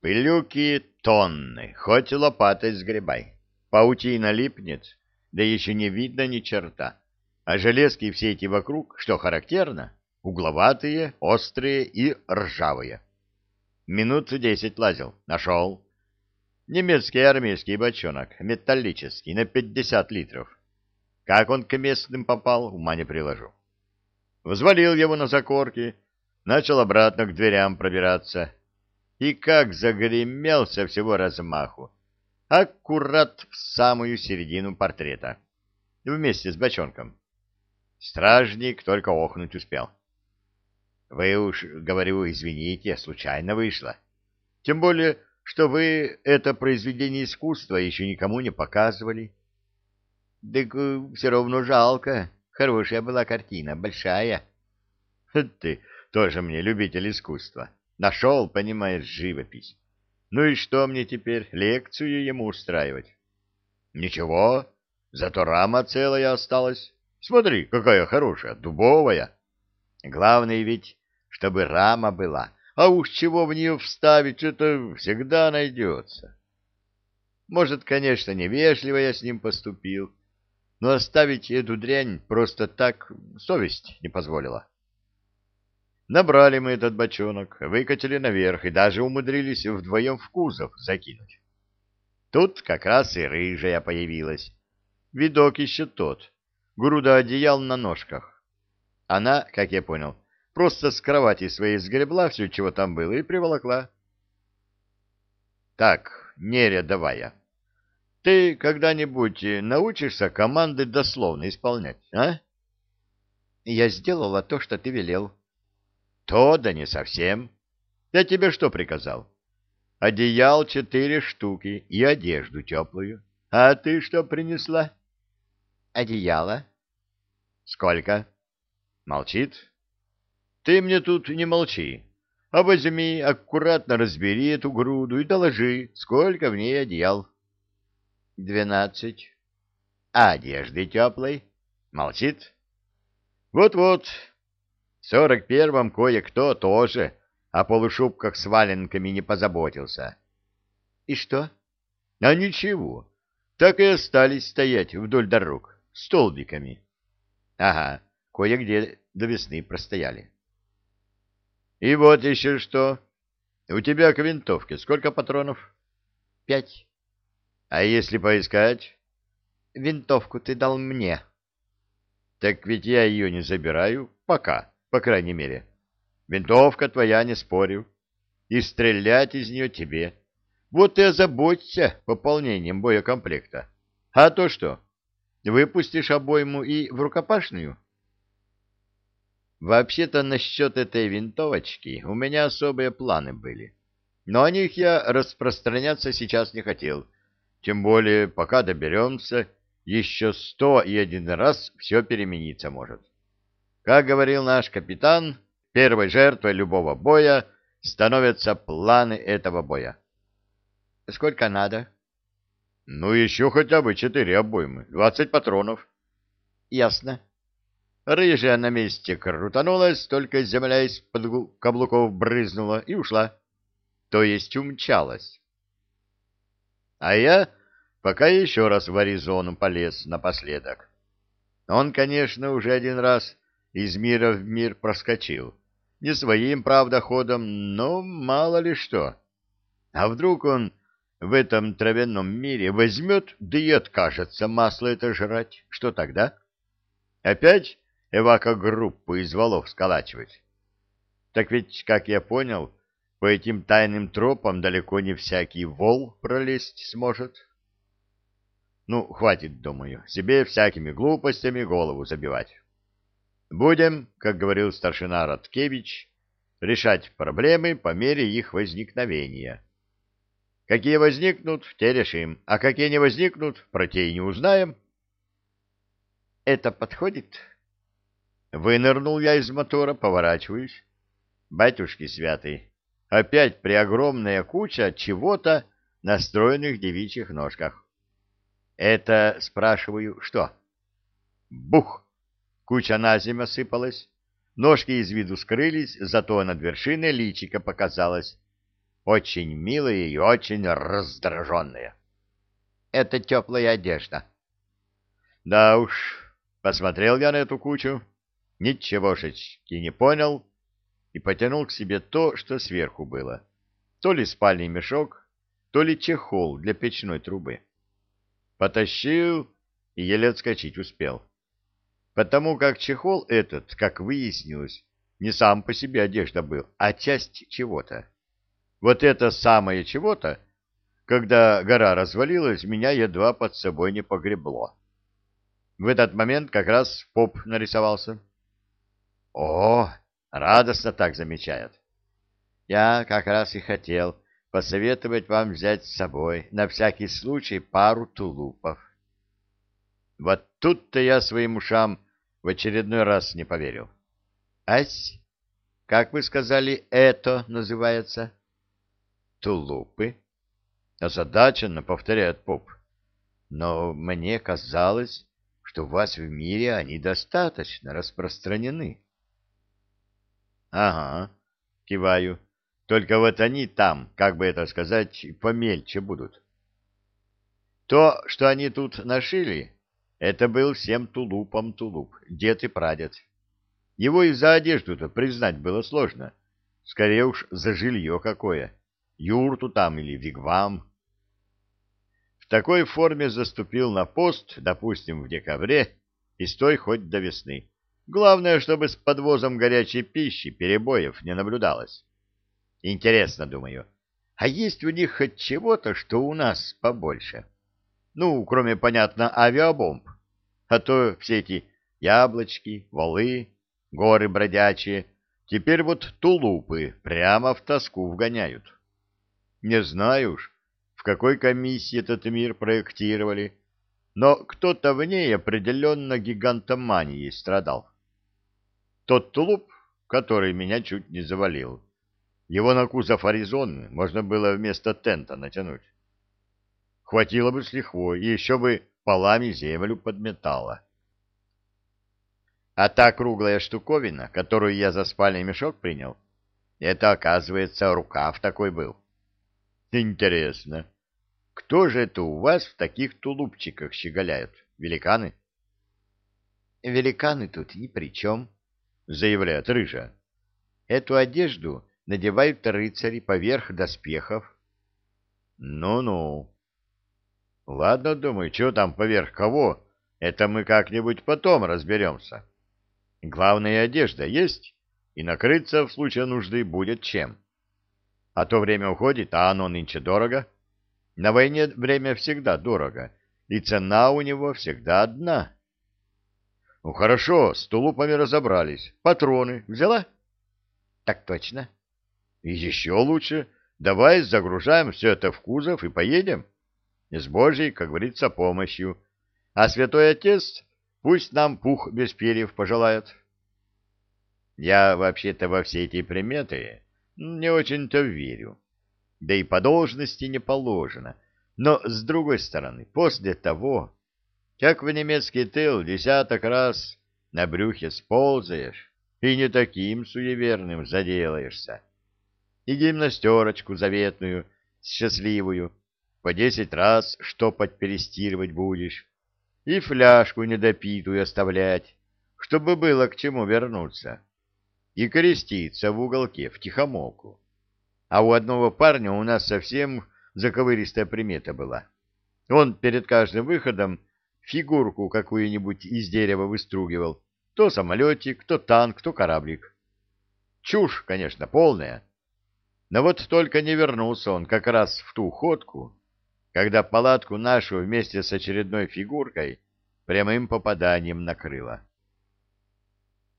Пылюки тонны, хоть лопатой сгребай. Паутина липнет, да еще не видно ни черта. А железки все эти вокруг, что характерно, угловатые, острые и ржавые. Минут десять лазил, нашел. Немецкий армейский бочонок, металлический, на пятьдесят литров. Как он к местным попал, ума не приложу. Взвалил его на закорки, начал обратно к дверям пробираться. И как загремел со всего размаху. Аккурат в самую середину портрета. Вместе с бочонком. Стражник только охнуть успел. Вы уж, говорю, извините, случайно вышло. Тем более, что вы это произведение искусства еще никому не показывали. Э, все равно жалко. Хорошая была картина, большая. Ты тоже мне любитель искусства. Нашел, понимаешь, живопись. Ну и что мне теперь, лекцию ему устраивать? Ничего, зато рама целая осталась. Смотри, какая хорошая, дубовая. Главное ведь, чтобы рама была, а уж чего в нее вставить, это всегда найдется. Может, конечно, невежливо я с ним поступил, но оставить эту дрянь просто так совесть не позволила. Набрали мы этот бочонок, выкатили наверх и даже умудрились вдвоем в кузов закинуть. Тут как раз и рыжая появилась. Видок еще тот, груда одеял на ножках. Она, как я понял, просто с кровати своей сгребла все, чего там было, и приволокла. Так, не рядовая, ты когда-нибудь научишься команды дословно исполнять, а? Я сделала то, что ты велел. То да не совсем. Я тебе что приказал? Одеял четыре штуки и одежду теплую. А ты что принесла? Одеяло. Сколько? Молчит. Ты мне тут не молчи, а возьми, аккуратно разбери эту груду и доложи, сколько в ней одеял. Двенадцать. А одежды теплой? Молчит. Вот-вот, сорок первом кое-кто тоже о полушубках с валенками не позаботился. И что? А ничего, так и остались стоять вдоль дорог, столбиками. Ага, кое-где до весны простояли. И вот еще что. У тебя к винтовке сколько патронов? Пять. А если поискать? Винтовку ты дал мне. Так ведь я ее не забираю пока по крайней мере. Винтовка твоя, не спорю. И стрелять из нее тебе. Вот и озаботься пополнением боекомплекта. А то что, выпустишь обойму и в рукопашную? Вообще-то насчет этой винтовочки у меня особые планы были. Но о них я распространяться сейчас не хотел. Тем более, пока доберемся, еще сто и один раз все перемениться может. Как говорил наш капитан, первой жертвой любого боя становятся планы этого боя. Сколько надо? Ну, еще хотя бы четыре обоймы, двадцать патронов. Ясно. Рыжая на месте крутанулась, только земля из-под каблуков брызнула и ушла. То есть умчалась. А я пока еще раз в Аризону полез напоследок. Он, конечно, уже один раз из мира в мир проскочил. Не своим, правда, ходом, но мало ли что. А вдруг он в этом травяном мире возьмет, да и откажется масло это жрать? Что тогда? Опять эвако-группу из валов сколачивать? Так ведь, как я понял, по этим тайным тропам далеко не всякий вол пролезть сможет. Ну, хватит, думаю, себе всякими глупостями голову забивать. Будем, как говорил старшина Радкевич, решать проблемы по мере их возникновения. Какие возникнут, те решим, а какие не возникнут, про те и не узнаем. Это подходит? Вынырнул я из мотора, поворачиваюсь. Батюшки святый, опять преогромная куча чего-то на стройных девичьих ножках. Это, спрашиваю, что? Бух! Куча на землю осыпалась. Ножки из виду скрылись, зато над вершиной личика показалось. очень милые и очень раздраженные. Это теплая одежда. Да уж, посмотрел я на эту кучу, ничегошечки не понял и потянул к себе то, что сверху было. То ли спальный мешок, то ли чехол для печной трубы. Потащил и еле отскочить успел. Потому как чехол этот, как выяснилось, не сам по себе одежда был, а часть чего-то. Вот это самое чего-то, когда гора развалилась, меня едва под собой не погребло. В этот момент как раз поп нарисовался. О, радостно так замечает. Я как раз и хотел посоветовать вам взять с собой на всякий случай пару тулупов. Вот тут-то я своим ушам в очередной раз не поверил. Ась, как вы сказали, это называется? Тулупы. Озадаченно повторяет поп. Но мне казалось, что у вас в мире они достаточно распространены. Ага, киваю. Только вот они там, как бы это сказать, помельче будут. То, что они тут нашили, это был всем тулупом тулуп, дед и прадед. Его и за одежду-то признать было сложно. Скорее уж за жилье какое. Юрту там или вигвам. В такой форме заступил на пост, допустим, в декабре, и стой хоть до весны. Главное, чтобы с подвозом горячей пищи перебоев не наблюдалось. Интересно, думаю, а есть у них хоть чего-то, что у нас побольше? Ну, кроме, понятно, авиабомб. А то все эти яблочки, валы, горы бродячие, теперь вот тулупы прямо в тоску вгоняют. Не знаю уж, в какой комиссии этот мир проектировали, но кто-то в ней определенно гигантоманией страдал. Тот тулуп, который меня чуть не завалил, его на кузов Аризоны можно было вместо тента натянуть. Хватило бы с лихвой, и еще бы полами землю подметало. А та круглая штуковина, которую я за спальный мешок принял, это, оказывается, рукав такой был. Интересно, кто же это у вас в таких тулупчиках щеголяют? Великаны? Великаны тут ни при чем, заявляет Рыжа. Эту одежду надевают рыцари поверх доспехов. Ну-ну. Ладно, думаю, что там поверх кого, это мы как-нибудь потом разберемся. Главное, одежда есть, и накрыться в случае нужды будет чем. А то время уходит, а оно нынче дорого. На войне время всегда дорого, и цена у него всегда одна. Ну хорошо, с тулупами разобрались. Патроны взяла? Так точно. И еще лучше. Давай загружаем все это в кузов и поедем. С Божьей, как говорится, помощью. А святой отец пусть нам пух без перьев пожелает. Я вообще-то во все эти приметы не очень-то верю. Да и по должности не положено. Но, с другой стороны, после того, как в немецкий тыл десяток раз на брюхе сползаешь, и не таким суеверным заделаешься, и гимнастерочку заветную, счастливую, по десять раз штопать перестирывать будешь, и фляжку недопитую оставлять, чтобы было к чему вернуться, и креститься в уголке в тихомолку. А у одного парня у нас совсем заковыристая примета была. Он перед каждым выходом фигурку какую-нибудь из дерева выстругивал, то самолетик, то танк, то кораблик. Чушь, конечно, полная, но вот только не вернулся он как раз в ту ходку, когда палатку нашу вместе с очередной фигуркой прямым попаданием накрыло.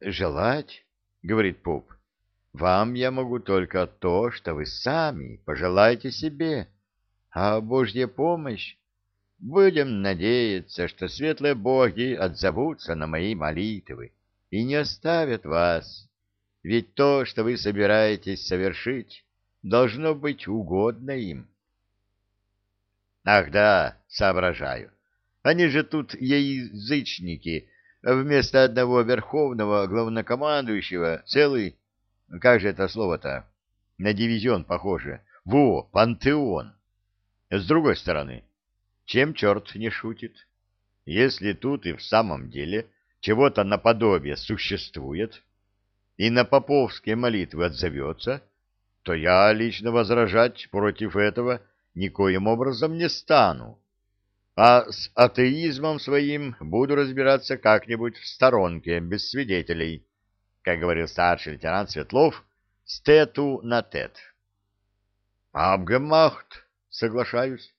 «Желать, — говорит поп, — вам я могу только то, что вы сами пожелаете себе, а Божья помощь Будем надеяться, что светлые боги отзовутся на мои молитвы и не оставят вас, ведь то, что вы собираетесь совершить, должно быть угодно им. Ах да, соображаю. Они же тут язычники. Вместо одного верховного главнокомандующего целый... Как же это слово-то? На дивизион похоже. Во, пантеон. С другой стороны, чем черт не шутит? Если тут и в самом деле чего-то наподобие существует, и на поповские молитвы отзовется, то я лично возражать против этого никоим образом не стану, а с атеизмом своим буду разбираться как-нибудь в сторонке, без свидетелей, как говорил старший лейтенант Светлов, с тету на тет. Абгемахт, соглашаюсь.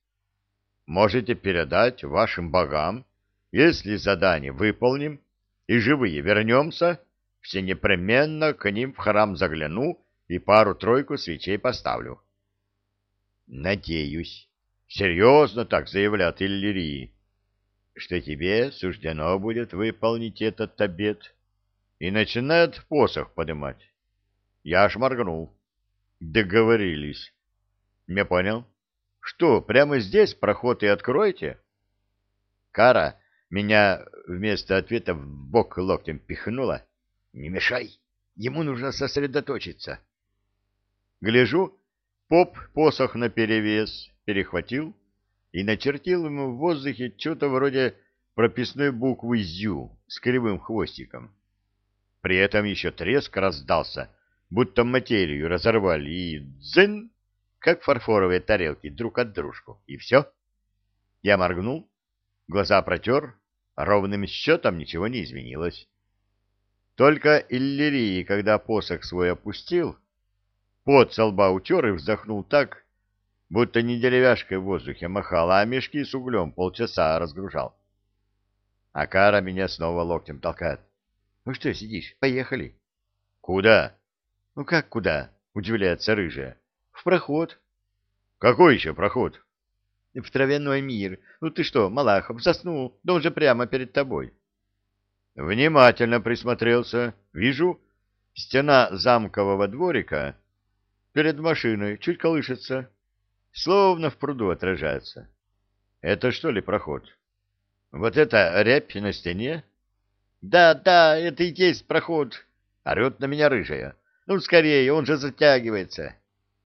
Можете передать вашим богам, если задание выполним и живые вернемся, все непременно к ним в храм загляну и пару-тройку свечей поставлю. Надеюсь, серьезно так заявлят Иллирии, что тебе суждено будет выполнить этот обет, и начинает посох поднимать. Я аж моргнул. Договорились. Не понял. Что, прямо здесь проход и откроете? Кара меня вместо ответа в бок локтем пихнула. Не мешай, ему нужно сосредоточиться. Гляжу, поп посох наперевес перехватил и начертил ему в воздухе что-то вроде прописной буквы «зю» с кривым хвостиком. При этом еще треск раздался, будто материю разорвали, и дзын, как фарфоровые тарелки друг от дружку, и все. Я моргнул, глаза протер, ровным счетом ничего не изменилось. Только Иллирии, когда посох свой опустил, пот со лба утер и вздохнул так, будто не деревяшкой в воздухе махал, а мешки с углем полчаса разгружал. А Кара меня снова локтем толкает. — Ну что сидишь? Поехали. — Куда? — Ну как куда? — удивляется рыжая. — В проход. — Какой еще проход? — В травяной мир. Ну ты что, Малахов, заснул? Да он же прямо перед тобой. Внимательно присмотрелся. Вижу, стена замкового дворика перед машиной чуть колышется словно в пруду отражается. Это что ли проход? Вот это рябь на стене? Да, да, это и есть проход. Орет на меня рыжая. Ну, скорее, он же затягивается.